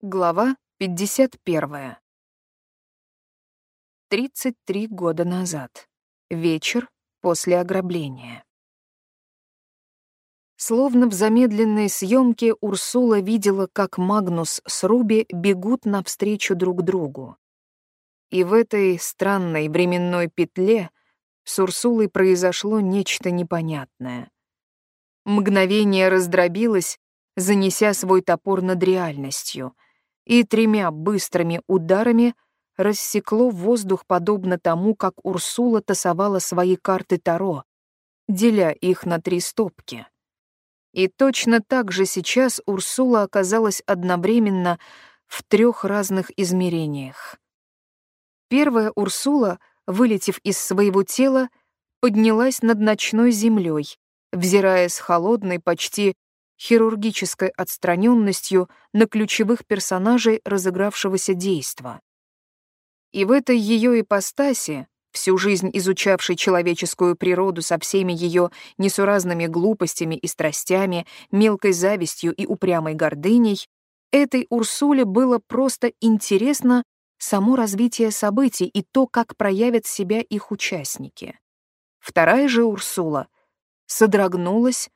Глава 51. 33 года назад. Вечер после ограбления. Словно в замедленной съемке Урсула видела, как Магнус с Руби бегут навстречу друг другу. И в этой странной временной петле с Урсулой произошло нечто непонятное. Мгновение раздробилось, занеся свой топор над реальностью — и тремя быстрыми ударами рассекло воздух подобно тому, как Урсула тасовала свои карты Таро, деля их на три стопки. И точно так же сейчас Урсула оказалась одновременно в трех разных измерениях. Первая Урсула, вылетев из своего тела, поднялась над ночной землей, взирая с холодной, почти хирургической отстраненностью на ключевых персонажей разыгравшегося действа. И в этой ее ипостаси, всю жизнь изучавшей человеческую природу со всеми ее несуразными глупостями и страстями, мелкой завистью и упрямой гордыней, этой Урсуле было просто интересно само развитие событий и то, как проявят себя их участники. Вторая же Урсула содрогнулась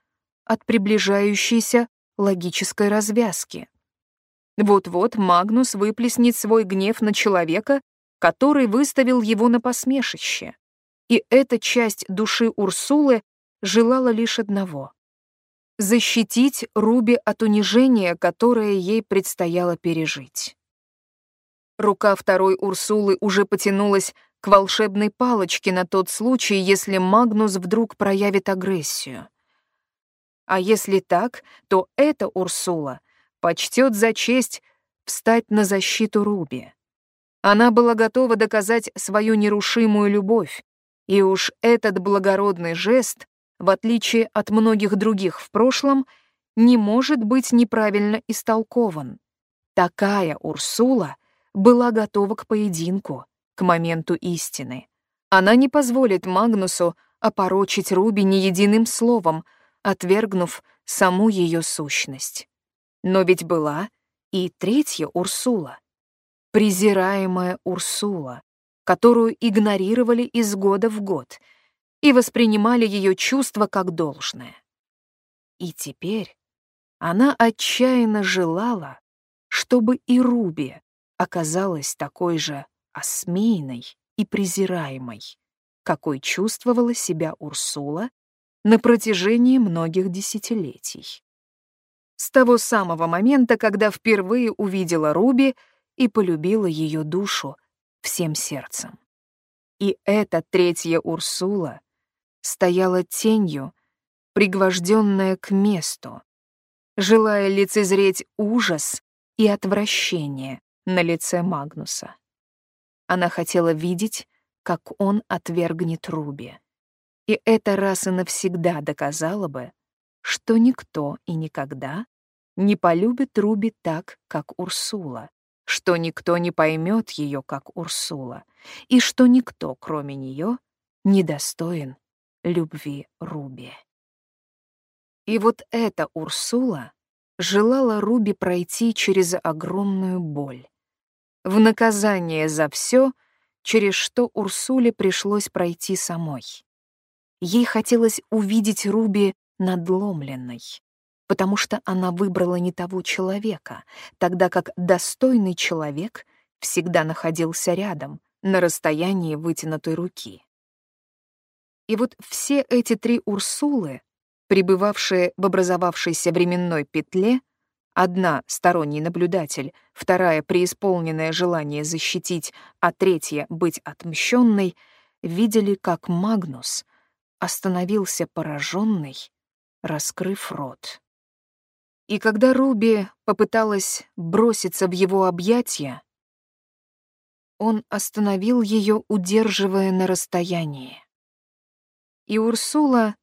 от приближающейся логической развязки. Вот-вот Магнус выплеснет свой гнев на человека, который выставил его на посмешище. И эта часть души Урсулы желала лишь одного — защитить Руби от унижения, которое ей предстояло пережить. Рука второй Урсулы уже потянулась к волшебной палочке на тот случай, если Магнус вдруг проявит агрессию. А если так, то эта Урсула почтет за честь встать на защиту Руби. Она была готова доказать свою нерушимую любовь, и уж этот благородный жест, в отличие от многих других в прошлом, не может быть неправильно истолкован. Такая Урсула была готова к поединку, к моменту истины. Она не позволит Магнусу опорочить Руби ни единым словом, отвергнув саму ее сущность. Но ведь была и третья Урсула, презираемая Урсула, которую игнорировали из года в год и воспринимали ее чувства как должное. И теперь она отчаянно желала, чтобы и Руби оказалась такой же осмеянной и презираемой, какой чувствовала себя Урсула на протяжении многих десятилетий. С того самого момента, когда впервые увидела Руби и полюбила ее душу всем сердцем. И эта третья Урсула стояла тенью, пригвожденная к месту, желая лицезреть ужас и отвращение на лице Магнуса. Она хотела видеть, как он отвергнет Руби. И это раз и навсегда доказало бы, что никто и никогда не полюбит Руби так, как Урсула, что никто не поймет ее, как Урсула, и что никто, кроме нее, не достоин любви Руби. И вот эта Урсула желала Руби пройти через огромную боль. В наказание за все, через что Урсуле пришлось пройти самой. Ей хотелось увидеть Руби надломленной, потому что она выбрала не того человека, тогда как достойный человек всегда находился рядом, на расстоянии вытянутой руки. И вот все эти три Урсулы, пребывавшие в образовавшейся временной петле, одна — сторонний наблюдатель, вторая — преисполненное желание защитить, а третья — быть отмщенной, видели, как Магнус — остановился пораженный, раскрыв рот. И когда Руби попыталась броситься в его объятия, он остановил ее, удерживая на расстоянии. И Урсула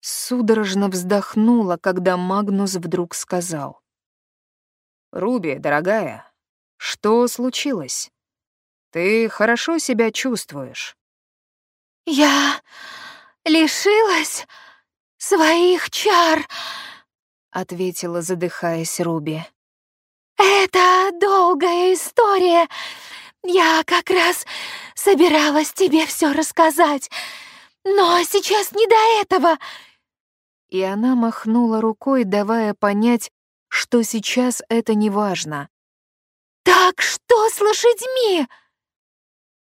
судорожно вздохнула, когда Магнус вдруг сказал. «Руби, дорогая, что случилось? Ты хорошо себя чувствуешь?» «Я лишилась своих чар», — ответила, задыхаясь Руби. Это долгая история. Я как раз собиралась тебе все рассказать, но сейчас не до этого. И она махнула рукой, давая понять, что сейчас это не важно. Так что с лошадьми?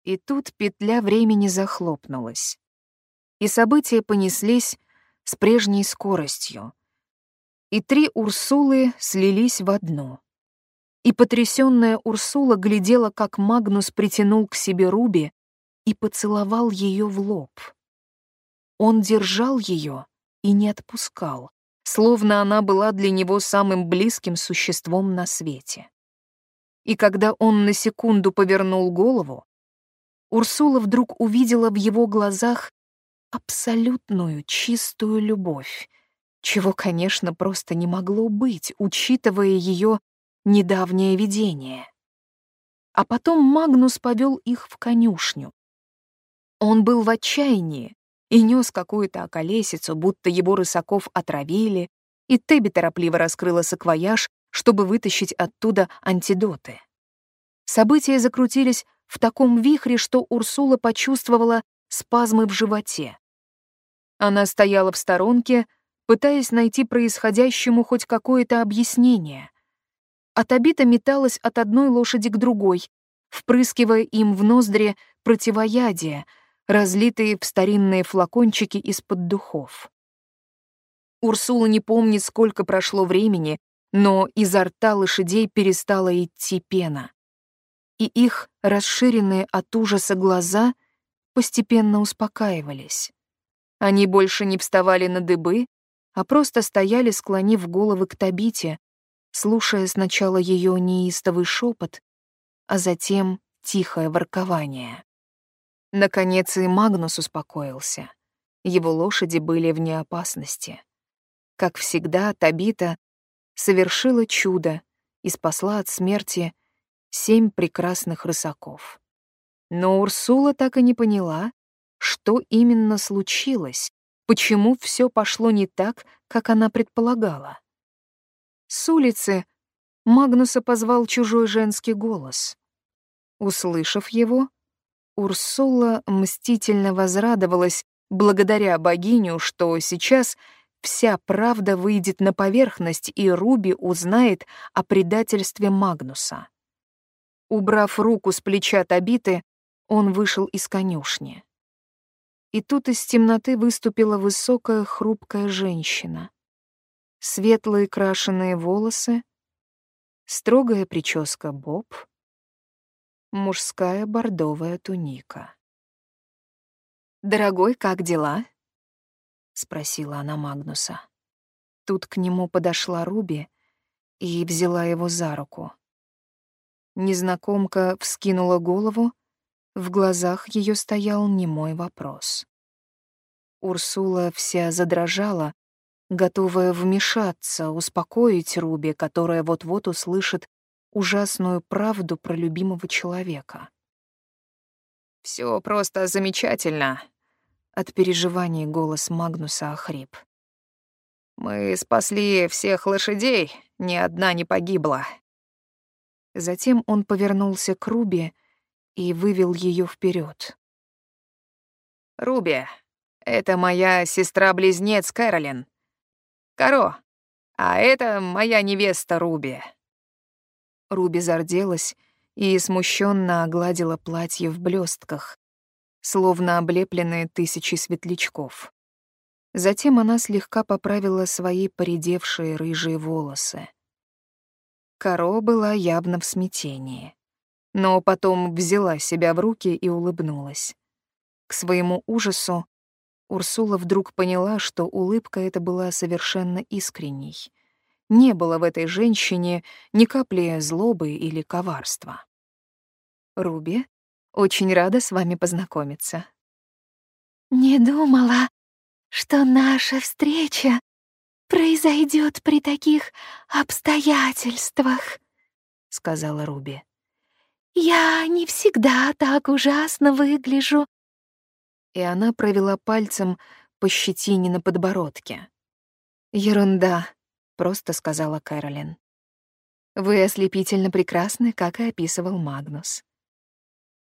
И тут петля времени захлопнулась. И события понеслись с прежней скоростью. И три Урсулы слились в одну и потрясённая Урсула глядела, как Магнус притянул к себе Руби и поцеловал её в лоб. Он держал её и не отпускал, словно она была для него самым близким существом на свете. И когда он на секунду повернул голову, Урсула вдруг увидела в его глазах абсолютную чистую любовь, чего, конечно, просто не могло быть, учитывая её недавнее видение. А потом Магнус повел их в конюшню. Он был в отчаянии и нес какую-то околесицу, будто его рысаков отравили, и Тебби торопливо раскрыла саквояж, чтобы вытащить оттуда антидоты. События закрутились в таком вихре, что Урсула почувствовала спазмы в животе. Она стояла в сторонке, пытаясь найти происходящему хоть какое-то объяснение, а Табита металась от одной лошади к другой, впрыскивая им в ноздри противоядия, разлитые в старинные флакончики из-под духов. Урсула не помнит, сколько прошло времени, но изо рта лошадей перестала идти пена. И их расширенные от ужаса глаза постепенно успокаивались. Они больше не вставали на дыбы, а просто стояли, склонив головы к Табите, слушая сначала ее неистовый шепот, а затем тихое воркование. Наконец и Магнус успокоился. Его лошади были вне опасности. Как всегда, Табита совершила чудо и спасла от смерти семь прекрасных рысаков. Но Урсула так и не поняла, что именно случилось, почему все пошло не так, как она предполагала. С улицы Магнуса позвал чужой женский голос. Услышав его, Урсула мстительно возрадовалась благодаря богиню, что сейчас вся правда выйдет на поверхность, и Руби узнает о предательстве Магнуса. Убрав руку с плеча Табиты, он вышел из конюшни. И тут из темноты выступила высокая хрупкая женщина светлые крашеные волосы, строгая прическа боб, мужская бордовая туника. «Дорогой, как дела?» — спросила она Магнуса. Тут к нему подошла Руби и взяла его за руку. Незнакомка вскинула голову, в глазах ее стоял немой вопрос. Урсула вся задрожала, готовая вмешаться, успокоить Руби, которая вот-вот услышит ужасную правду про любимого человека. Все просто замечательно», — от переживаний голос Магнуса охрип. «Мы спасли всех лошадей, ни одна не погибла». Затем он повернулся к Руби и вывел ее вперед. «Руби, это моя сестра-близнец Кэролин. Каро, а это моя невеста Руби». Руби зарделась и смущенно огладила платье в блестках, словно облепленное тысячей светлячков. Затем она слегка поправила свои поредевшие рыжие волосы. Каро была явно в смятении, но потом взяла себя в руки и улыбнулась. К своему ужасу Урсула вдруг поняла, что улыбка эта была совершенно искренней. Не было в этой женщине ни капли злобы или коварства. «Руби, очень рада с вами познакомиться». «Не думала, что наша встреча произойдет при таких обстоятельствах», — сказала Руби. «Я не всегда так ужасно выгляжу и она провела пальцем по щетине на подбородке. «Ерунда», — просто сказала Кэролин. Вы ослепительно прекрасны, как и описывал Магнус.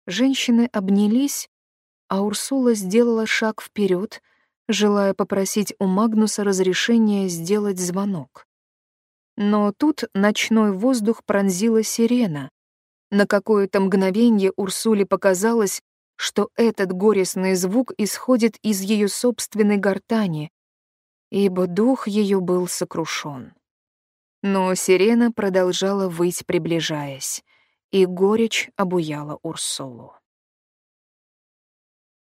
Женщины обнялись, а Урсула сделала шаг вперед, желая попросить у Магнуса разрешения сделать звонок. Но тут ночной воздух пронзила сирена. На какое-то мгновение Урсуле показалось, что этот горестный звук исходит из ее собственной гортани, ибо дух ее был сокрушен. Но сирена продолжала выть, приближаясь, и горечь обуяла Урсулу.